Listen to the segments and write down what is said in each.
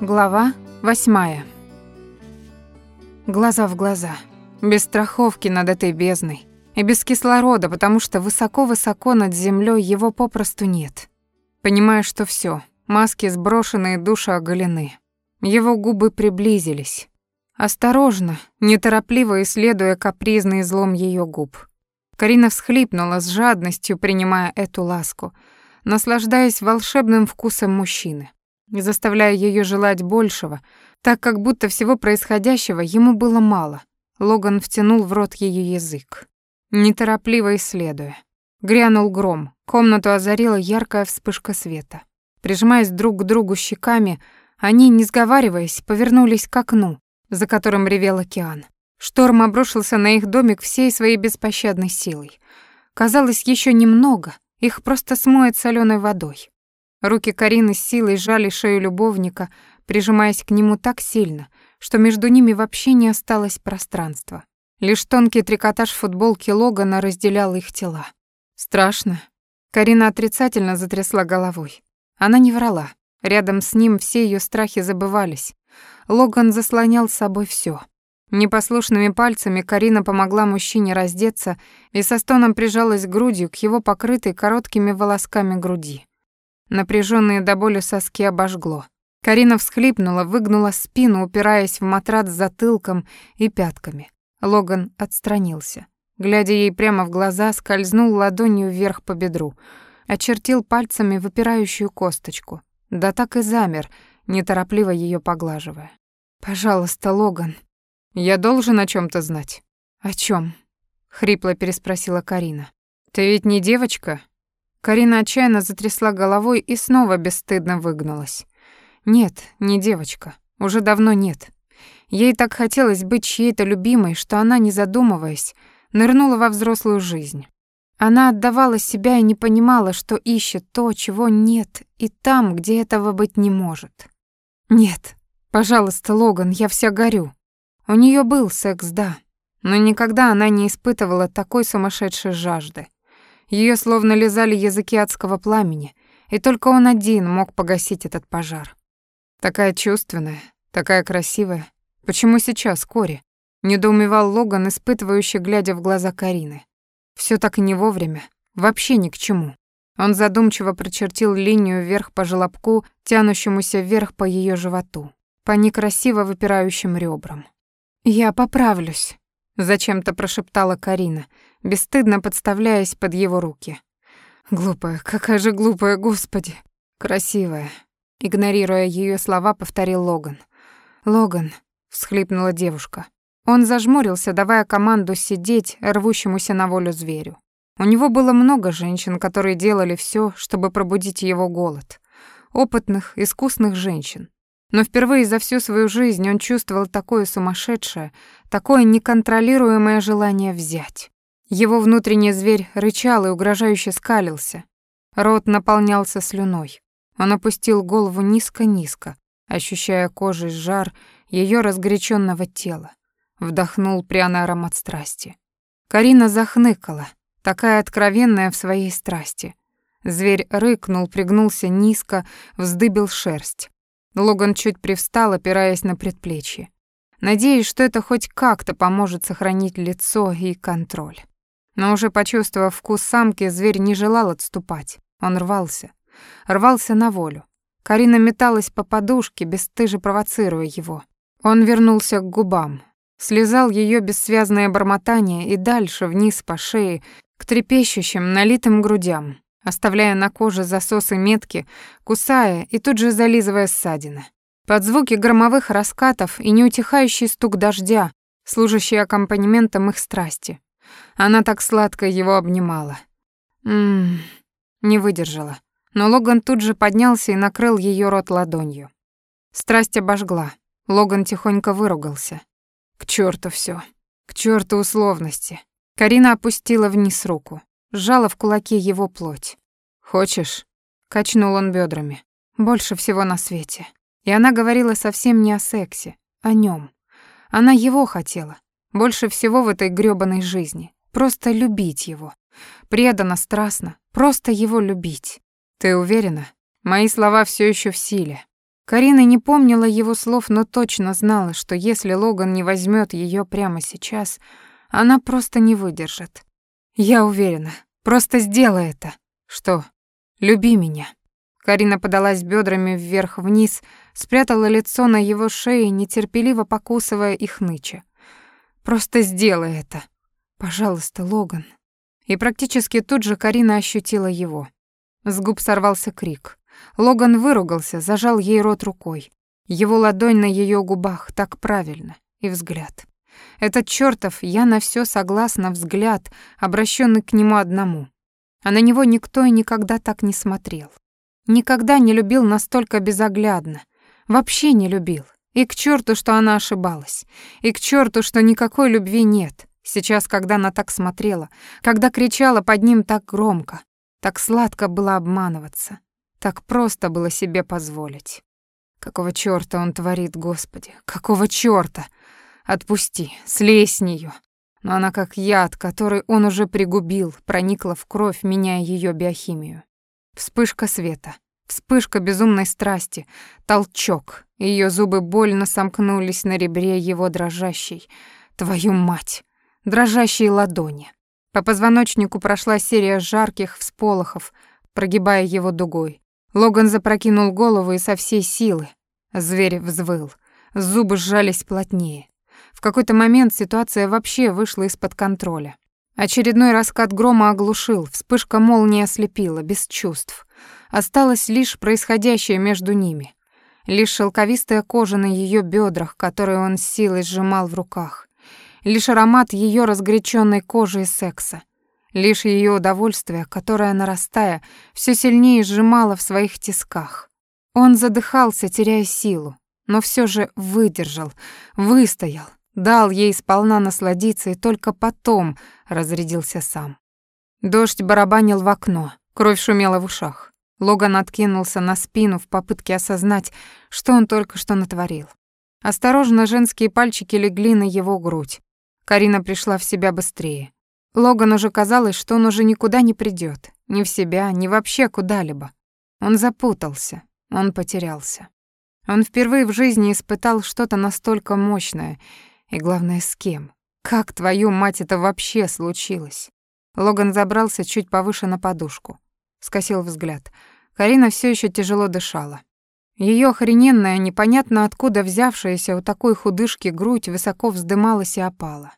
Глава восьмая. Глаза в глаза. Без страховки над этой бездной. И без кислорода, потому что высоко-высоко над землей его попросту нет. Понимая, что все, маски сброшены и души оголены. Его губы приблизились. Осторожно, неторопливо исследуя капризный излом ее губ. Карина всхлипнула с жадностью, принимая эту ласку, наслаждаясь волшебным вкусом мужчины заставляя ее желать большего, так как будто всего происходящего ему было мало. Логан втянул в рот ее язык, неторопливо исследуя. Грянул гром, комнату озарила яркая вспышка света. Прижимаясь друг к другу щеками, они, не сговариваясь, повернулись к окну, за которым ревел океан. Шторм обрушился на их домик всей своей беспощадной силой. Казалось, еще немного, их просто смоет соленой водой. Руки Карины с силой сжали шею любовника, прижимаясь к нему так сильно, что между ними вообще не осталось пространства. Лишь тонкий трикотаж футболки Логана разделял их тела. Страшно. Карина отрицательно затрясла головой. Она не врала. Рядом с ним все ее страхи забывались. Логан заслонял с собой все. Непослушными пальцами Карина помогла мужчине раздеться и со стоном прижалась грудью к его покрытой короткими волосками груди. Напряженные до боли соски обожгло. Карина всхлипнула, выгнула спину, упираясь в матрац затылком и пятками. Логан отстранился. Глядя ей прямо в глаза, скользнул ладонью вверх по бедру, очертил пальцами выпирающую косточку. Да так и замер, неторопливо ее поглаживая. «Пожалуйста, Логан». «Я должен о чем то знать». «О чем? хрипло переспросила Карина. «Ты ведь не девочка, Карина отчаянно затрясла головой и снова бесстыдно выгнулась. Нет, не девочка. Уже давно нет. Ей так хотелось быть чьей-то любимой, что она, не задумываясь, нырнула во взрослую жизнь. Она отдавала себя и не понимала, что ищет то, чего нет, и там, где этого быть не может. Нет, пожалуйста, Логан, я вся горю. У нее был секс, да, но никогда она не испытывала такой сумасшедшей жажды. Ее словно лизали языки адского пламени, и только он один мог погасить этот пожар. Такая чувственная, такая красивая. Почему сейчас, Кори? Недоумевал Логан, испытывающий, глядя в глаза Карины. Все так не вовремя, вообще ни к чему. Он задумчиво прочертил линию вверх по желобку, тянущемуся вверх по ее животу, по некрасиво выпирающим ребрам. «Я поправлюсь», — зачем-то прошептала Карина, бесстыдно подставляясь под его руки. «Глупая, какая же глупая, господи! Красивая!» Игнорируя ее слова, повторил Логан. «Логан», — всхлипнула девушка. Он зажмурился, давая команду сидеть рвущемуся на волю зверю. У него было много женщин, которые делали все, чтобы пробудить его голод. Опытных, искусных женщин. Но впервые за всю свою жизнь он чувствовал такое сумасшедшее, такое неконтролируемое желание взять. Его внутренний зверь рычал и угрожающе скалился. Рот наполнялся слюной. Он опустил голову низко-низко, ощущая кожей жар ее разгоряченного тела. Вдохнул пряный аромат страсти. Карина захныкала, такая откровенная в своей страсти. Зверь рыкнул, пригнулся низко, вздыбил шерсть. Логан чуть привстал, опираясь на предплечье. Надеясь, что это хоть как-то поможет сохранить лицо и контроль. Но уже почувствовав вкус самки, зверь не желал отступать. Он рвался. Рвался на волю. Карина металась по подушке, бесстыже провоцируя его. Он вернулся к губам. Слезал ее бессвязное бормотание и дальше, вниз по шее, к трепещущим, налитым грудям, оставляя на коже засосы метки, кусая и тут же зализывая ссадины. Под звуки громовых раскатов и неутихающий стук дождя, служащий аккомпанементом их страсти, она так сладко его обнимала. Ммм, не выдержала. Но Логан тут же поднялся и накрыл ее рот ладонью. Страсть обожгла. Логан тихонько выругался. К черту все, К черту условности. Карина опустила вниз руку, сжала в кулаке его плоть. «Хочешь?» — качнул он бедрами. «Больше всего на свете». И она говорила совсем не о сексе, о нем. Она его хотела, больше всего в этой грёбаной жизни. Просто любить его. Преданно, страстно. Просто его любить. Ты уверена? Мои слова все еще в силе. Карина не помнила его слов, но точно знала, что если Логан не возьмет ее прямо сейчас, она просто не выдержит. «Я уверена. Просто сделай это». «Что? Люби меня». Карина подалась бедрами вверх-вниз, спрятала лицо на его шее, нетерпеливо покусывая их ныча. «Просто сделай это. Пожалуйста, Логан». И практически тут же Карина ощутила его. С губ сорвался крик. Логан выругался, зажал ей рот рукой. Его ладонь на ее губах, так правильно, и взгляд. Этот чертов «я на все согласна» взгляд, обращенный к нему одному. А на него никто и никогда так не смотрел. Никогда не любил настолько безоглядно. Вообще не любил. И к черту, что она ошибалась. И к черту, что никакой любви нет. Сейчас, когда она так смотрела, когда кричала под ним так громко, так сладко было обманываться. Так просто было себе позволить. Какого чёрта он творит, Господи? Какого чёрта? Отпусти, слезь с неё. Но она как яд, который он уже пригубил, проникла в кровь, меняя её биохимию. Вспышка света, вспышка безумной страсти, толчок. Её зубы больно сомкнулись на ребре его дрожащей. Твою мать! Дрожащей ладони. По позвоночнику прошла серия жарких всполохов, прогибая его дугой. Логан запрокинул голову и со всей силы. Зверь взвыл. Зубы сжались плотнее. В какой-то момент ситуация вообще вышла из-под контроля. Очередной раскат грома оглушил, вспышка молнии ослепила, без чувств. Осталось лишь происходящее между ними. Лишь шелковистая кожа на ее бедрах, которую он с силой сжимал в руках. Лишь аромат ее разгоряченной кожи и секса. Лишь ее удовольствие, которое, нарастая, все сильнее сжимало в своих тисках. Он задыхался, теряя силу, но все же выдержал, выстоял, дал ей сполна насладиться и только потом разрядился сам. Дождь барабанил в окно, кровь шумела в ушах. Логан откинулся на спину в попытке осознать, что он только что натворил. Осторожно женские пальчики легли на его грудь. Карина пришла в себя быстрее. Логан уже казалось, что он уже никуда не придет, ни в себя, ни вообще куда-либо. Он запутался, он потерялся. Он впервые в жизни испытал что-то настолько мощное, и главное, с кем. Как, твою мать, это вообще случилось? Логан забрался чуть повыше на подушку. Скосил взгляд. Карина все еще тяжело дышала. Ее охрененная, непонятно откуда взявшаяся у такой худышки грудь высоко вздымалась и опала.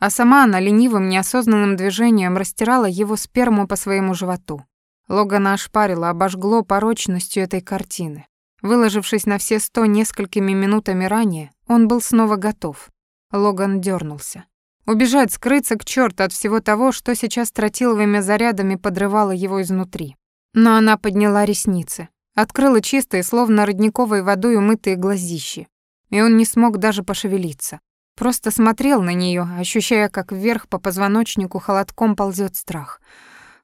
А сама она ленивым, неосознанным движением растирала его сперму по своему животу. Логана ошпарила, обожгло порочностью этой картины. Выложившись на все сто несколькими минутами ранее, он был снова готов. Логан дернулся. Убежать, скрыться к черту от всего того, что сейчас тротиловыми зарядами подрывало его изнутри. Но она подняла ресницы, открыла чистые, словно родниковой водой умытые глазищи, и он не смог даже пошевелиться. Просто смотрел на нее, ощущая, как вверх по позвоночнику холодком ползет страх.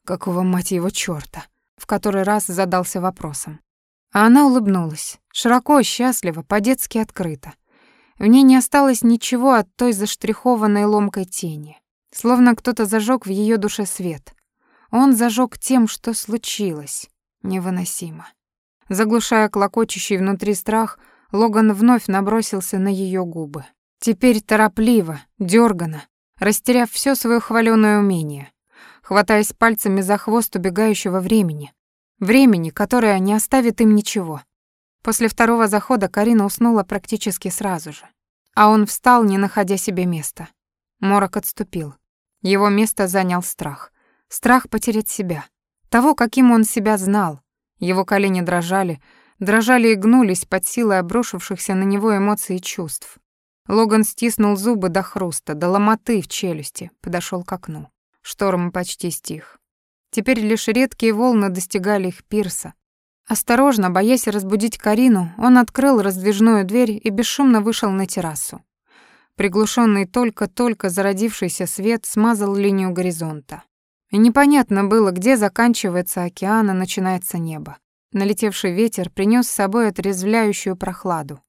Какого, мать его, чёрта? В который раз задался вопросом. А она улыбнулась, широко, счастливо, по-детски открыто. В ней не осталось ничего от той заштрихованной ломкой тени. Словно кто-то зажег в ее душе свет. Он зажег тем, что случилось. Невыносимо. Заглушая клокочущий внутри страх, Логан вновь набросился на ее губы. Теперь торопливо, дёрганно, растеряв всё своё хвалёное умение, хватаясь пальцами за хвост убегающего времени. Времени, которое не оставит им ничего. После второго захода Карина уснула практически сразу же. А он встал, не находя себе места. Морок отступил. Его место занял страх. Страх потерять себя. Того, каким он себя знал. Его колени дрожали, дрожали и гнулись под силой обрушившихся на него эмоций и чувств. Логан стиснул зубы до хруста, до ломоты в челюсти, подошел к окну. Шторм почти стих. Теперь лишь редкие волны достигали их пирса. Осторожно, боясь разбудить Карину, он открыл раздвижную дверь и бесшумно вышел на террасу. Приглушенный только-только зародившийся свет смазал линию горизонта. И непонятно было, где заканчивается океан и начинается небо. Налетевший ветер принес с собой отрезвляющую прохладу.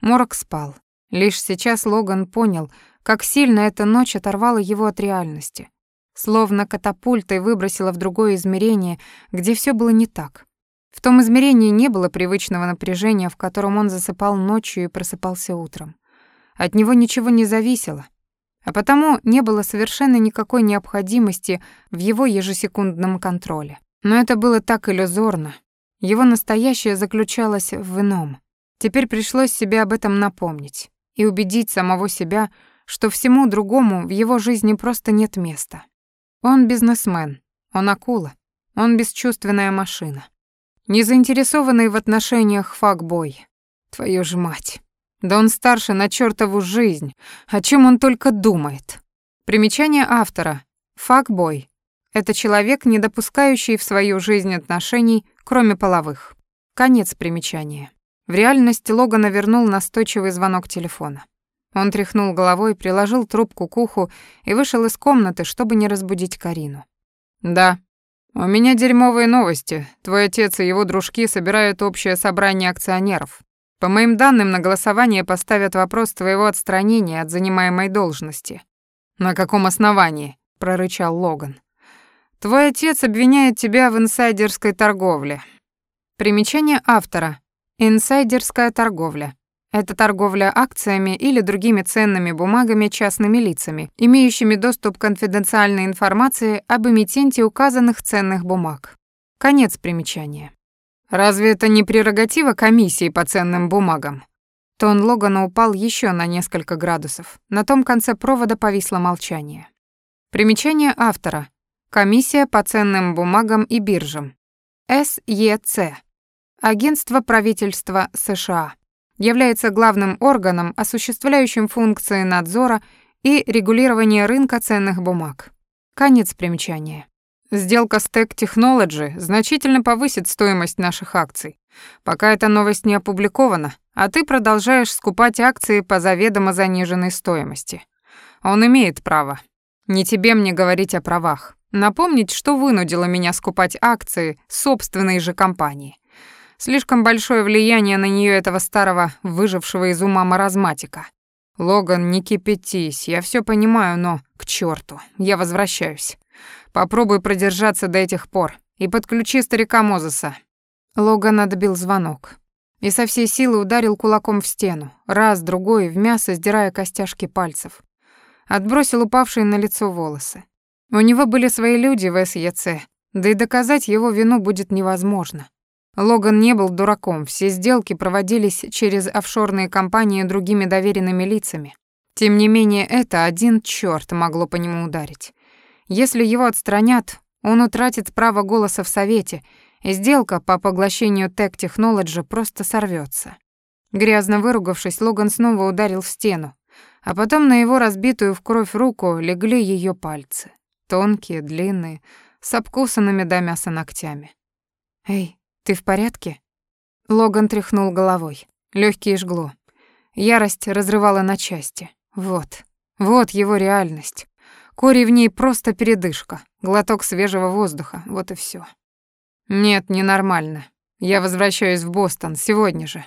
Морок спал. Лишь сейчас Логан понял, как сильно эта ночь оторвала его от реальности. Словно катапультой выбросила в другое измерение, где все было не так. В том измерении не было привычного напряжения, в котором он засыпал ночью и просыпался утром. От него ничего не зависело, а потому не было совершенно никакой необходимости в его ежесекундном контроле. Но это было так иллюзорно. Его настоящее заключалось в ином. Теперь пришлось себе об этом напомнить и убедить самого себя, что всему другому в его жизни просто нет места. Он бизнесмен, он акула, он бесчувственная машина. Не заинтересованный в отношениях факбой. Твою ж мать. Да он старше на чертову жизнь. О чем он только думает. Примечание автора. Факбой. Это человек, не допускающий в свою жизнь отношений, кроме половых. Конец примечания. В реальность Логана вернул настойчивый звонок телефона. Он тряхнул головой, приложил трубку к уху и вышел из комнаты, чтобы не разбудить Карину. «Да», «У меня дерьмовые новости. Твой отец и его дружки собирают общее собрание акционеров. По моим данным, на голосование поставят вопрос твоего отстранения от занимаемой должности». «На каком основании?» — прорычал Логан. «Твой отец обвиняет тебя в инсайдерской торговле». Примечание автора. Инсайдерская торговля. Это торговля акциями или другими ценными бумагами частными лицами, имеющими доступ к конфиденциальной информации об эмитенте указанных ценных бумаг. Конец примечания. Разве это не прерогатива комиссии по ценным бумагам? Тон Логана упал еще на несколько градусов. На том конце провода повисло молчание. Примечание автора. Комиссия по ценным бумагам и биржам. СЕЦ. Агентство правительства США является главным органом, осуществляющим функции надзора и регулирования рынка ценных бумаг. Конец примечания. Сделка с Tech Technology значительно повысит стоимость наших акций. Пока эта новость не опубликована, а ты продолжаешь скупать акции по заведомо заниженной стоимости. Он имеет право. Не тебе мне говорить о правах. Напомнить, что вынудило меня скупать акции собственной же компании. Слишком большое влияние на нее этого старого, выжившего из ума маразматика. Логан, не кипятись, я все понимаю, но к черту, я возвращаюсь. Попробуй продержаться до этих пор и подключи старика Мозеса. Логан отбил звонок и со всей силы ударил кулаком в стену, раз, другой, в мясо сдирая костяшки пальцев. Отбросил упавшие на лицо волосы. У него были свои люди в СЕЦ, да и доказать его вину будет невозможно. Логан не был дураком, все сделки проводились через офшорные компании другими доверенными лицами. Тем не менее, это один чёрт могло по нему ударить. Если его отстранят, он утратит право голоса в совете, и сделка по поглощению Tech Technology просто сорвётся. Грязно выругавшись, Логан снова ударил в стену, а потом на его разбитую в кровь руку легли её пальцы. Тонкие, длинные, с обкусанными до мяса ногтями. «Эй, «Ты в порядке?» Логан тряхнул головой. Лёгкие жгло. Ярость разрывала на части. Вот. Вот его реальность. Кори в ней просто передышка. Глоток свежего воздуха. Вот и всё. «Нет, ненормально. Я возвращаюсь в Бостон сегодня же».